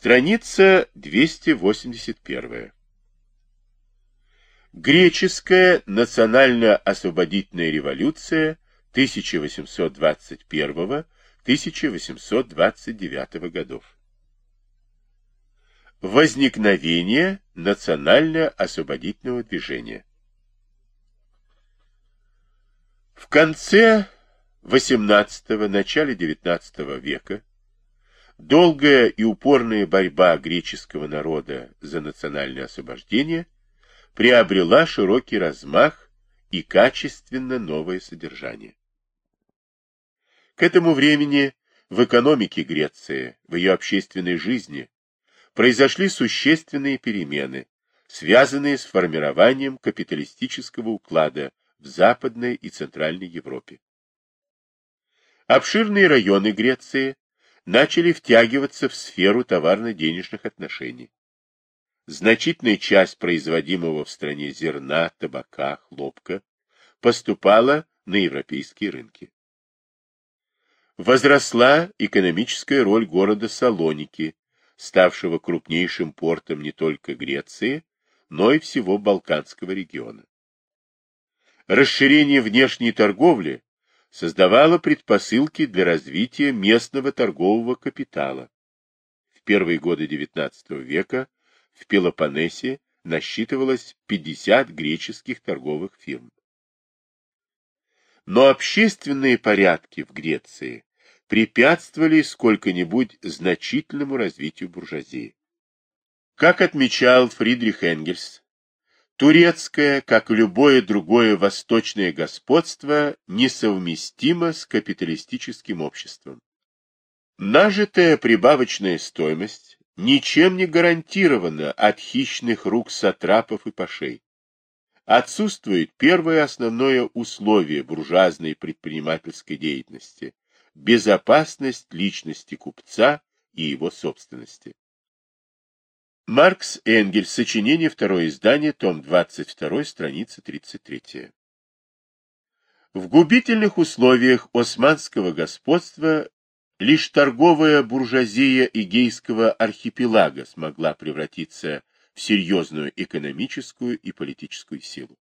Страница 281. Греческая национально-освободительная революция 1821-1829 годов. Возникновение национально-освободительного движения. В конце XVIII – начале XIX века долгая и упорная борьба греческого народа за национальное освобождение приобрела широкий размах и качественно новое содержание. К этому времени в экономике Греции, в ее общественной жизни, произошли существенные перемены, связанные с формированием капиталистического уклада в Западной и Центральной Европе. Обширные районы Греции начали втягиваться в сферу товарно-денежных отношений. Значительная часть производимого в стране зерна, табака, хлопка поступала на европейские рынки. Возросла экономическая роль города Салоники, ставшего крупнейшим портом не только Греции, но и всего Балканского региона. Расширение внешней торговли создавало предпосылки для развития местного торгового капитала. В первые годы XIX века в Пелопоннесе насчитывалось 50 греческих торговых фирм. Но общественные порядки в Греции препятствовали сколько-нибудь значительному развитию буржуазии. Как отмечал Фридрих Энгельс, турецкое, как и любое другое восточное господство, несовместимо с капиталистическим обществом. Нажитая прибавочная стоимость ничем не гарантирована от хищных рук сатрапов и пашей. Отсутствует первое основное условие буржуазной предпринимательской деятельности безопасность личности купца и его собственности. Маркс Энгельс, сочинение, второе издание, том 22, страница 33. В губительных условиях османского господства лишь торговая буржуазия Игейского архипелага смогла превратиться в серьезную экономическую и политическую силу.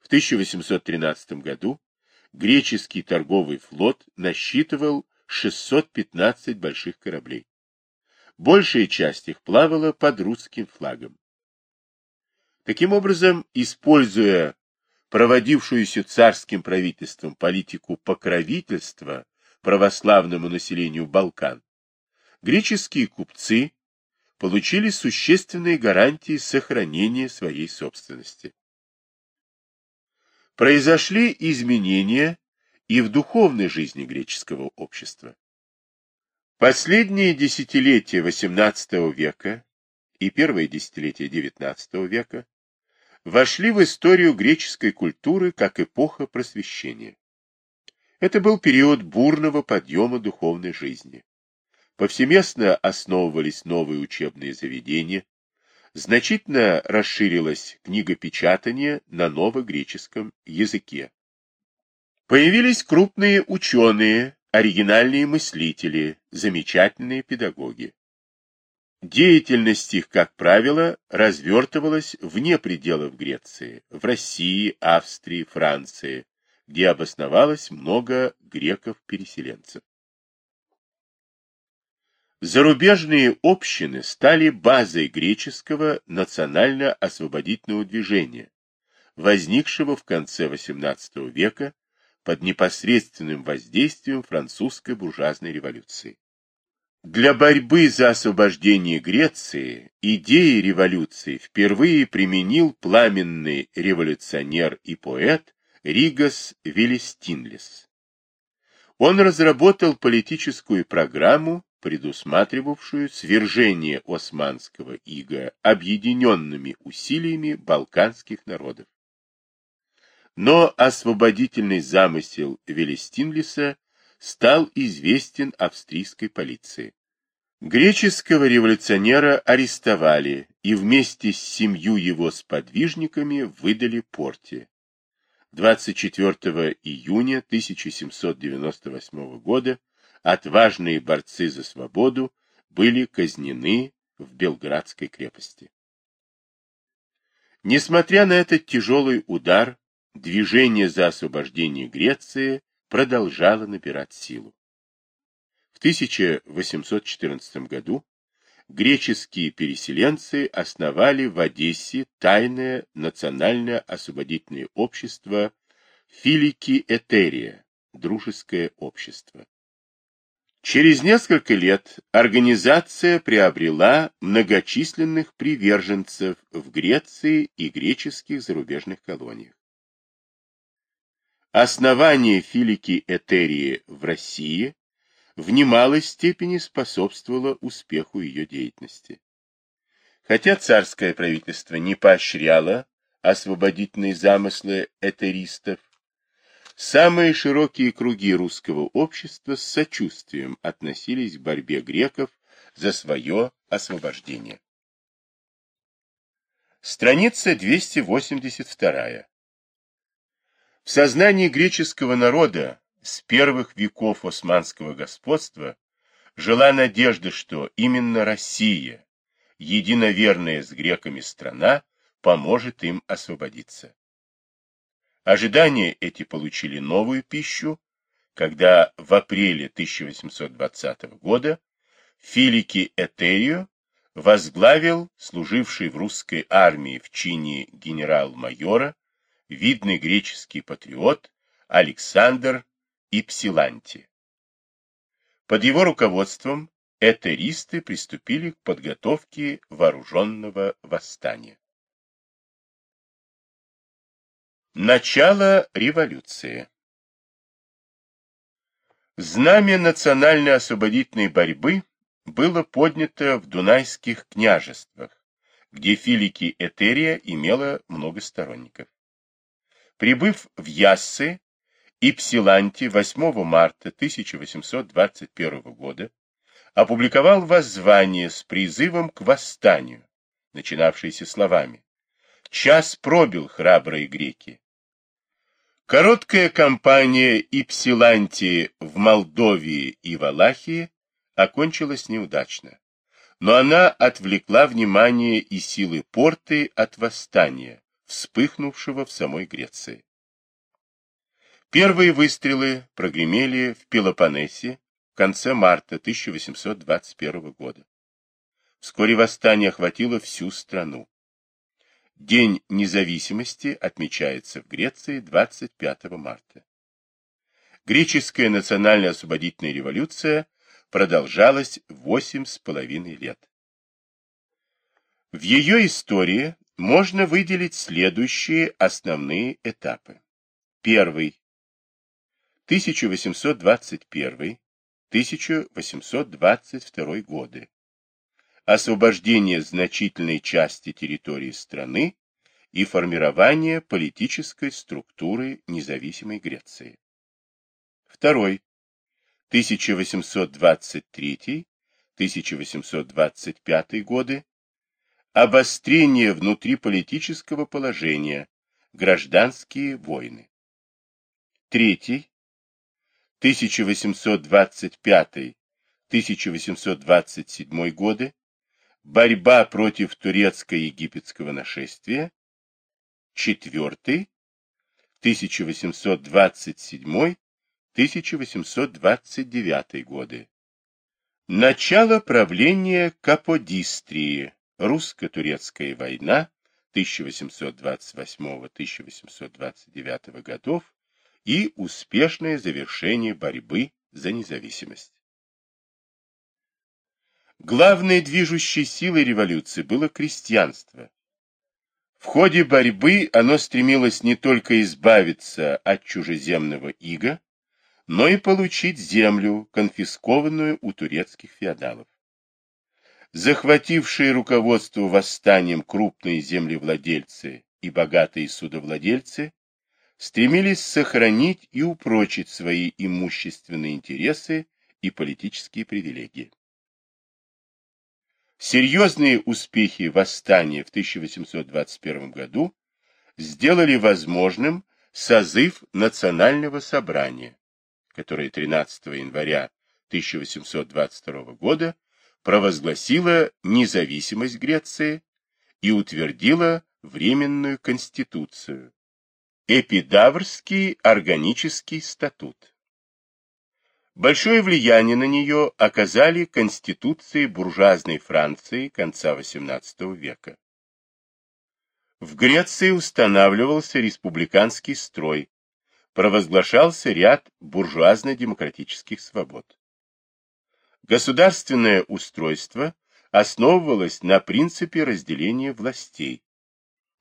В 1813 году греческий торговый флот насчитывал 615 больших кораблей. Большая часть их плавала под русским флагом. Таким образом, используя проводившуюся царским правительством политику покровительства православному населению Балкан, греческие купцы получили существенные гарантии сохранения своей собственности произошли изменения и в духовной жизни греческого общества. Последние десятилетия XVIII века и первые десятилетия XIX века вошли в историю греческой культуры как эпоха просвещения. Это был период бурного подъема духовной жизни. Повсеместно основывались новые учебные заведения, значительно расширилось книгопечатание на новогреческом языке. Появились крупные ученые, оригинальные мыслители, замечательные педагоги. Деятельность их, как правило, развертывалась вне пределов Греции, в России, Австрии, Франции, где обосновалось много греков-переселенцев. Зарубежные общины стали базой греческого национально-освободительного движения, возникшего в конце XVIII века под непосредственным воздействием французской буржуазной революции. Для борьбы за освобождение Греции идеи революции впервые применил пламенный революционер и поэт Ригас Велестинлис. Он разработал политическую программу предусматривавшую свержение османского ига объединенными усилиями балканских народов. Но освободительный замысел Велестинлиса стал известен австрийской полиции. Греческого революционера арестовали и вместе с семью его сподвижниками выдали порте. 24 июня 1798 года отважные борцы за свободу были казнены в Белградской крепости. Несмотря на этот тяжелый удар, движение за освобождение Греции продолжало набирать силу. В 1814 году греческие переселенцы основали в Одессе тайное национальное освободительное общество Филики Этерия, дружеское общество. Через несколько лет организация приобрела многочисленных приверженцев в Греции и греческих зарубежных колониях. Основание Филики Этерии в России в немалой степени способствовало успеху ее деятельности. Хотя царское правительство не поощряло освободительные замыслы этеристов, Самые широкие круги русского общества с сочувствием относились к борьбе греков за свое освобождение. Страница 282. В сознании греческого народа с первых веков османского господства жила надежда, что именно Россия, единоверная с греками страна, поможет им освободиться. Ожидания эти получили новую пищу, когда в апреле 1820 года Филики Этерио возглавил служивший в русской армии в чине генерал-майора видный греческий патриот Александр Ипсиланти. Под его руководством этеристы приступили к подготовке вооруженного восстания. Начало революции Знамя национальной освободительной борьбы было поднято в Дунайских княжествах, где Филики Этерия имела много сторонников. Прибыв в Яссы, Ипсиланти 8 марта 1821 года опубликовал воззвание с призывом к восстанию, начинавшееся словами «Час пробил храбрые греки, Короткая кампания Ипсилантии в Молдовии и Валахии окончилась неудачно, но она отвлекла внимание и силы порты от восстания, вспыхнувшего в самой Греции. Первые выстрелы прогремели в Пелопоннесе в конце марта 1821 года. Вскоре восстание охватило всю страну. День независимости отмечается в Греции 25 марта. Греческая национальная освободительная революция продолжалась восемь с половиной лет. В ее истории можно выделить следующие основные этапы. Первый. 1821-1822 годы освобождение значительной части территории страны и формирование политической структуры независимой Греции. Второй. 1823-1825 годы. Обострение внутриполитического положения, гражданские войны. Третий. 1825-1827 годы борьба против турецко-египетского нашествия, четвертый, 1827-1829 годы. Начало правления Каподистрии, русско-турецкая война 1828-1829 годов и успешное завершение борьбы за независимость. Главной движущей силой революции было крестьянство. В ходе борьбы оно стремилось не только избавиться от чужеземного ига, но и получить землю, конфискованную у турецких феодалов. Захватившие руководство восстанием крупные землевладельцы и богатые судовладельцы стремились сохранить и упрочить свои имущественные интересы и политические привилегии. Серьезные успехи восстания в 1821 году сделали возможным созыв Национального собрания, которое 13 января 1822 года провозгласила независимость Греции и утвердила Временную Конституцию, Эпидаврский органический статут. Большое влияние на нее оказали конституции буржуазной Франции конца XVIII века. В Греции устанавливался республиканский строй, провозглашался ряд буржуазно-демократических свобод. Государственное устройство основывалось на принципе разделения властей.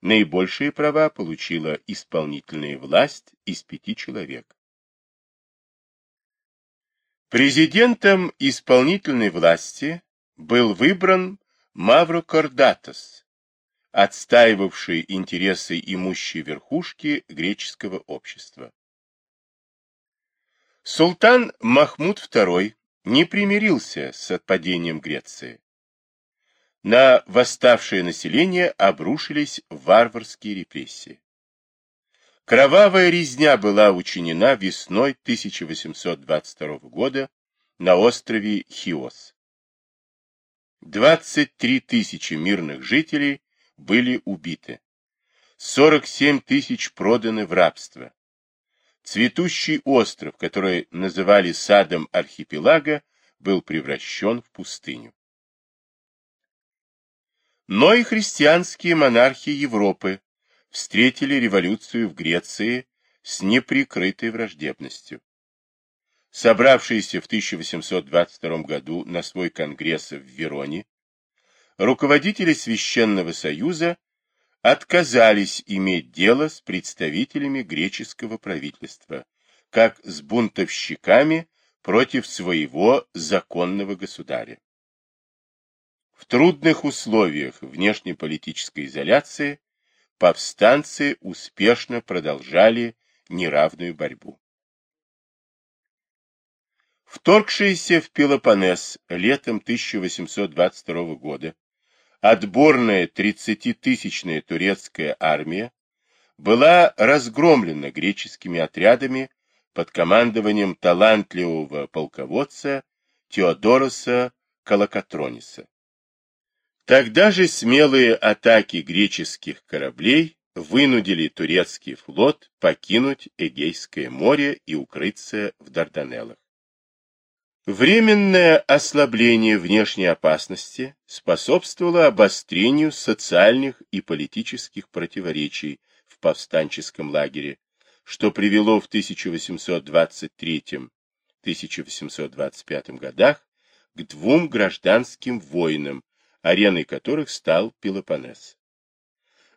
Наибольшие права получила исполнительная власть из пяти человек. Президентом исполнительной власти был выбран Мавро Кордатос, отстаивавший интересы имущей верхушки греческого общества. Султан Махмуд II не примирился с отпадением Греции. На восставшее население обрушились варварские репрессии. Кровавая резня была учинена весной 1822 года на острове Хиос. 23 тысячи мирных жителей были убиты. 47 тысяч проданы в рабство. Цветущий остров, который называли садом архипелага, был превращен в пустыню. Но и христианские монархи Европы встретили революцию в Греции с неприкрытой враждебностью. Собравшиеся в 1822 году на свой конгресс в Вероне, руководители Священного Союза отказались иметь дело с представителями греческого правительства, как с бунтовщиками против своего законного государя. В трудных условиях внешнеполитической изоляции повстанцы успешно продолжали неравную борьбу. Вторгшиеся в Пелопоннес летом 1822 года отборная 30-тысячная турецкая армия была разгромлена греческими отрядами под командованием талантливого полководца Теодороса Калакатрониса. Тогда же смелые атаки греческих кораблей вынудили турецкий флот покинуть Эгейское море и укрыться в Дарданеллах. Временное ослабление внешней опасности способствовало обострению социальных и политических противоречий в повстанческом лагере, что привело в 1823-1825 годах к двум гражданским войнам, ареной которых стал Пелопоннес.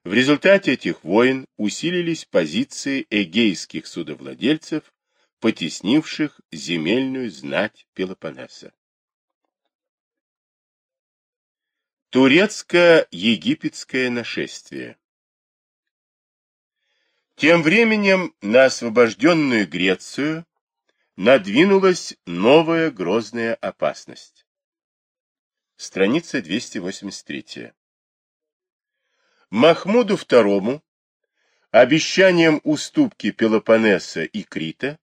В результате этих войн усилились позиции эгейских судовладельцев, потеснивших земельную знать Пелопоннеса. Турецко-египетское нашествие Тем временем на освобожденную Грецию надвинулась новая грозная опасность. Страница 283. Махмуду II обещанием уступки Пелопоннеса и Крита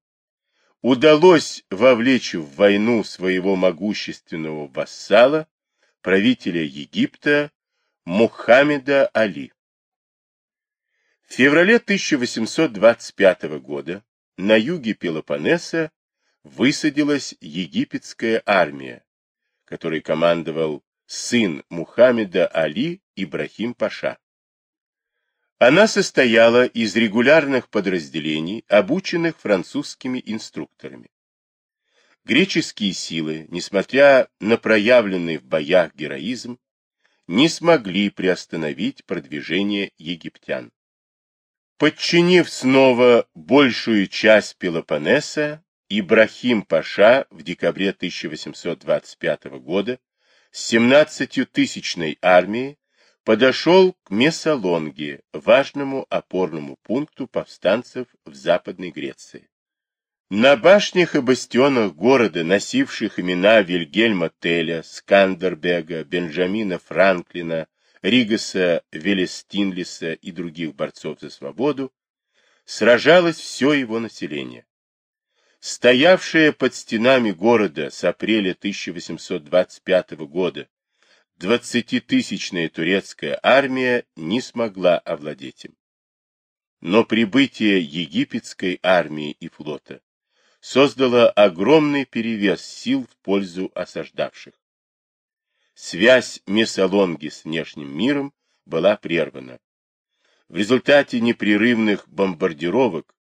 удалось вовлечь в войну своего могущественного вассала, правителя Египта Мухаммеда Али. В феврале 1825 года на юге Пелопоннеса высадилась египетская армия, которой командовал сын Мухаммеда Али Ибрахим Паша. Она состояла из регулярных подразделений, обученных французскими инструкторами. Греческие силы, несмотря на проявленный в боях героизм, не смогли приостановить продвижение египтян. Подчинив снова большую часть Пелопоннеса, Ибрахим Паша в декабре 1825 года с 17-тысячной армией подошел к Мессалонге, важному опорному пункту повстанцев в Западной Греции. На башнях и бастионах города, носивших имена Вильгельма Теля, Скандербега, Бенджамина Франклина, Ригаса Велестинлиса и других борцов за свободу, сражалось все его население. Стоявшая под стенами города с апреля 1825 года 20-тысячная турецкая армия не смогла овладеть им. Но прибытие египетской армии и флота создало огромный перевес сил в пользу осаждавших. Связь Месолонги с внешним миром была прервана. В результате непрерывных бомбардировок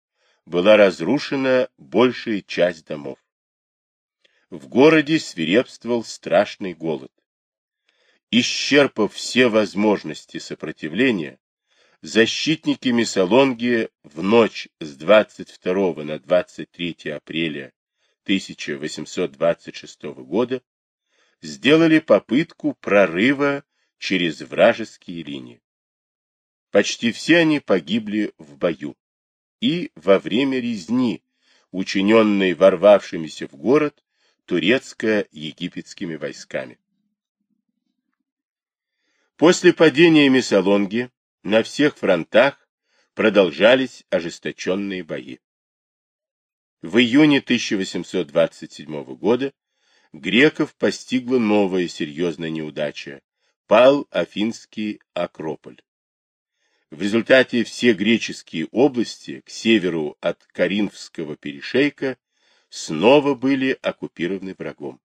была разрушена большая часть домов. В городе свирепствовал страшный голод. Исчерпав все возможности сопротивления, защитники Месолонги в ночь с 22 на 23 апреля 1826 года сделали попытку прорыва через вражеские линии. Почти все они погибли в бою и во время резни, учиненной ворвавшимися в город турецко-египетскими войсками. После падения Месолонги на всех фронтах продолжались ожесточенные бои. В июне 1827 года греков постигла новая серьезная неудача. Пал Афинский Акрополь. В результате все греческие области к северу от Каринфского перешейка снова были оккупированы врагом.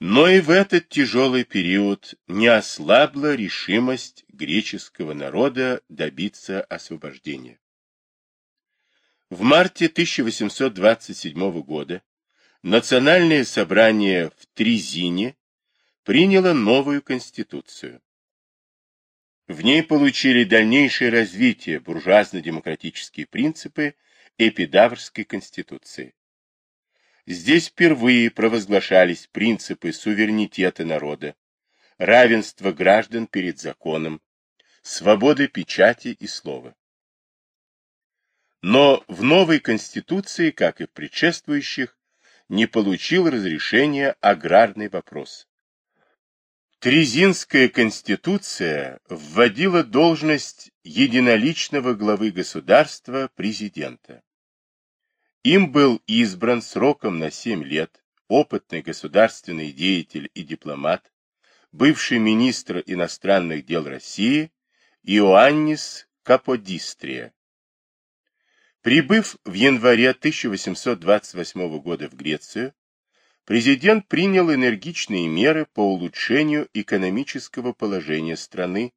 Но и в этот тяжелый период не ослабла решимость греческого народа добиться освобождения. В марте 1827 года Национальное собрание в Трезине приняло новую конституцию. В ней получили дальнейшее развитие буржуазно-демократические принципы Эпидаврской конституции. Здесь впервые провозглашались принципы суверенитета народа, равенства граждан перед законом, свободы печати и слова. Но в новой Конституции, как и в предшествующих, не получил разрешения аграрный вопрос. Трезинская конституция вводила должность единоличного главы государства президента. Им был избран сроком на 7 лет опытный государственный деятель и дипломат, бывший министр иностранных дел России Иоаннис Каподистрия. Прибыв в январе 1828 года в Грецию, президент принял энергичные меры по улучшению экономического положения страны,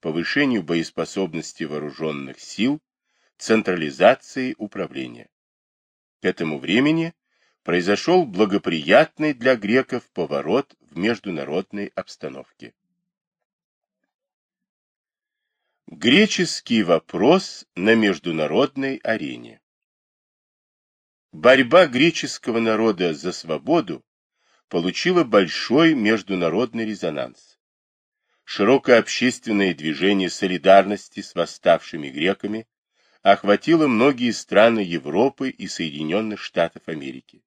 повышению боеспособности вооруженных сил, централизации управления. К этому времени произошел благоприятный для греков поворот в международной обстановке. Греческий вопрос на международной арене Борьба греческого народа за свободу получила большой международный резонанс. Широкое общественное движение солидарности с восставшими греками охватило многие страны Европы и Соединенных Штатов Америки.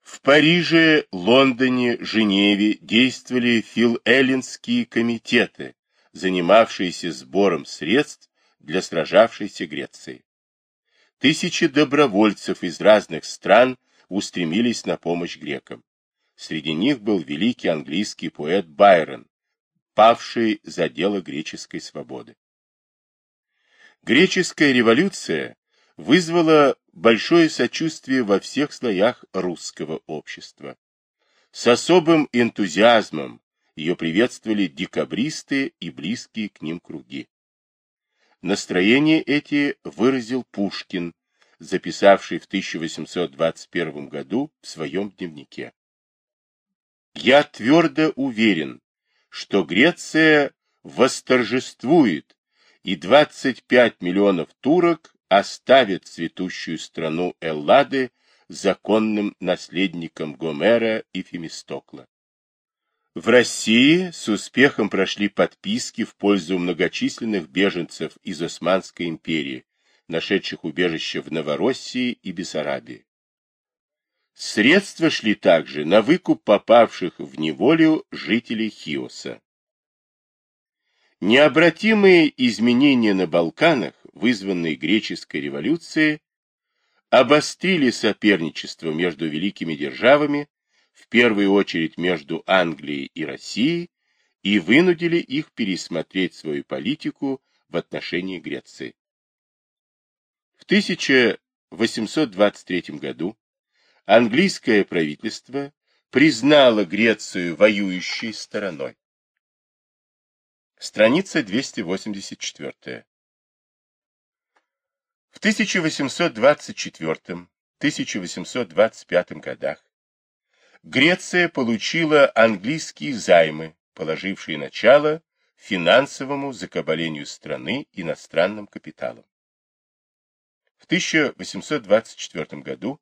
В Париже, Лондоне, Женеве действовали филэллинские комитеты, занимавшиеся сбором средств для сражавшейся Греции. Тысячи добровольцев из разных стран устремились на помощь грекам. Среди них был великий английский поэт Байрон, павший за дело греческой свободы. Греческая революция вызвала большое сочувствие во всех слоях русского общества. С особым энтузиазмом ее приветствовали декабристы и близкие к ним круги. Настроение эти выразил Пушкин, записавший в 1821 году в своем дневнике. «Я твердо уверен, что Греция восторжествует, и 25 миллионов турок оставят цветущую страну Эллады законным наследником Гомера и Фемистокла. В России с успехом прошли подписки в пользу многочисленных беженцев из Османской империи, нашедших убежище в Новороссии и Бессарабии. Средства шли также на выкуп попавших в неволю жителей Хиоса. Необратимые изменения на Балканах, вызванные греческой революцией, обострили соперничество между великими державами, в первую очередь между Англией и Россией, и вынудили их пересмотреть свою политику в отношении Греции. В 1823 году английское правительство признало Грецию воюющей стороной. Страница 284. В 1824-1825 годах Греция получила английские займы, положившие начало финансовому закабалению страны иностранным капиталом. В 1824 году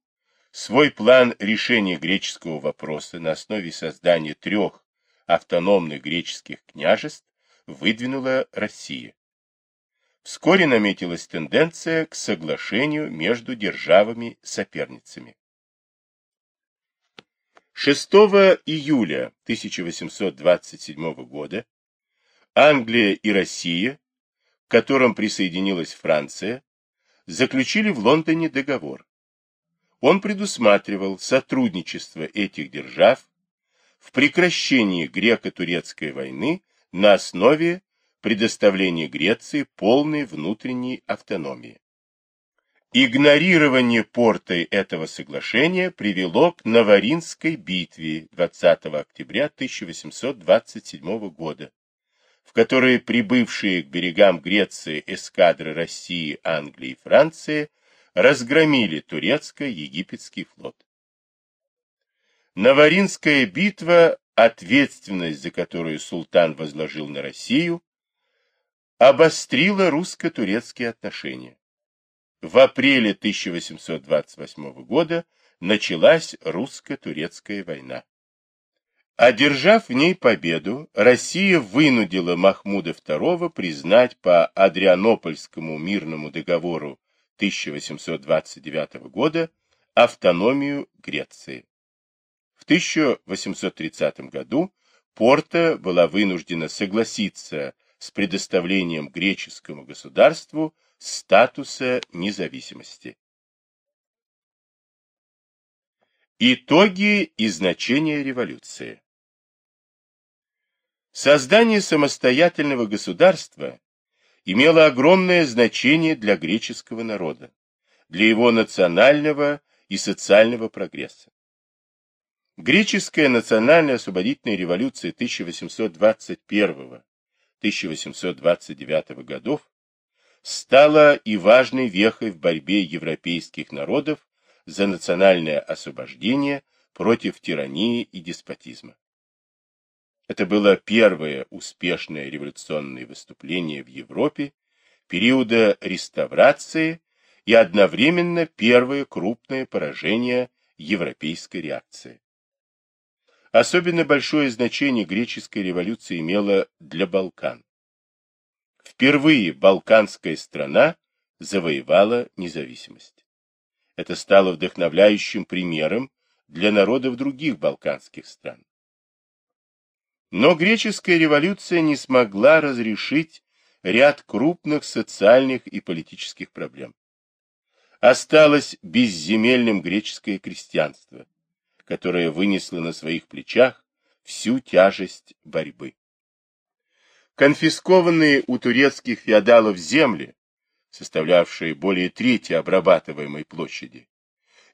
свой план решения греческого вопроса на основе создания трех автономных греческих княжеств выдвинула Россия. Вскоре наметилась тенденция к соглашению между державами-соперницами. 6 июля 1827 года Англия и Россия, к которым присоединилась Франция, заключили в Лондоне договор. Он предусматривал сотрудничество этих держав в прекращении греко-турецкой войны на основе предоставления Греции полной внутренней автономии. Игнорирование портой этого соглашения привело к Наваринской битве 20 октября 1827 года, в которой прибывшие к берегам Греции эскадры России, Англии и Франции разгромили турецко-египетский флот. Наваринская битва, ответственность за которую султан возложил на Россию, обострила русско-турецкие отношения. В апреле 1828 года началась русско-турецкая война. Одержав в ней победу, Россия вынудила Махмуда II признать по Адрианопольскому мирному договору 1829 года автономию Греции. В 1830 году Порта была вынуждена согласиться с предоставлением греческому государству статуса независимости. Итоги и значение революции Создание самостоятельного государства имело огромное значение для греческого народа, для его национального и социального прогресса. Греческая национальная освободительная революция 1821 1829 годов стала и важной вехой в борьбе европейских народов за национальное освобождение против тирании и деспотизма. Это было первое успешное революционное выступление в Европе периода реставрации и одновременно первое крупное поражение европейской реакции. Особенно большое значение греческая революция имела для Балкан. Впервые балканская страна завоевала независимость. Это стало вдохновляющим примером для народов других балканских стран. Но греческая революция не смогла разрешить ряд крупных социальных и политических проблем. Осталось безземельным греческое крестьянство, которая вынесла на своих плечах всю тяжесть борьбы. Конфискованные у турецких феодалов земли, составлявшие более трети обрабатываемой площади,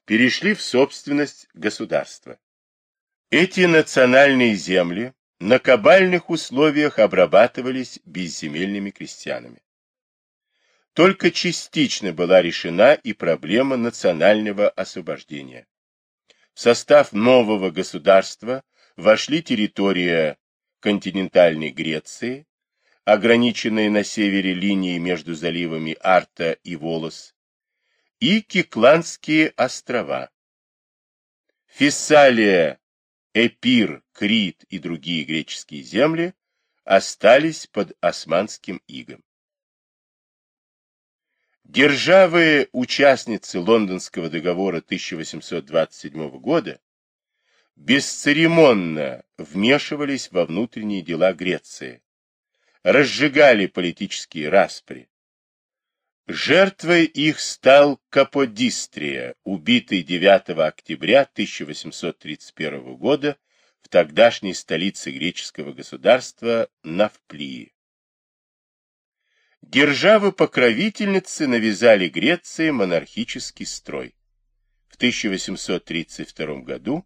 перешли в собственность государства. Эти национальные земли на кабальных условиях обрабатывались безземельными крестьянами. Только частично была решена и проблема национального освобождения. В состав нового государства вошли территория континентальной Греции, ограниченные на севере линией между заливами Арта и Волос, и Кикландские острова. Фессалия, Эпир, Крит и другие греческие земли остались под османским игом. Державы-участницы Лондонского договора 1827 года бесцеремонно вмешивались во внутренние дела Греции, разжигали политические распри, Жертвой их стал Каподистрия, убитый 9 октября 1831 года в тогдашней столице греческого государства Навплии. Державы-покровительницы навязали Греции монархический строй. В 1832 году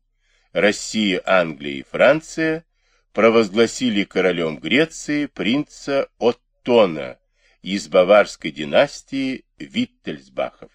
Россия, Англия и Франция провозгласили королем Греции принца Оттона из баварской династии Виттельсбахов.